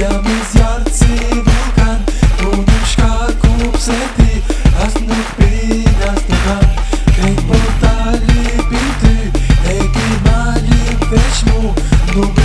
jam i zjarë si vulkan Unë në shka ku pëse ti As nuk pin, as nuk kan Këtë po ta ty E ki ma lipesh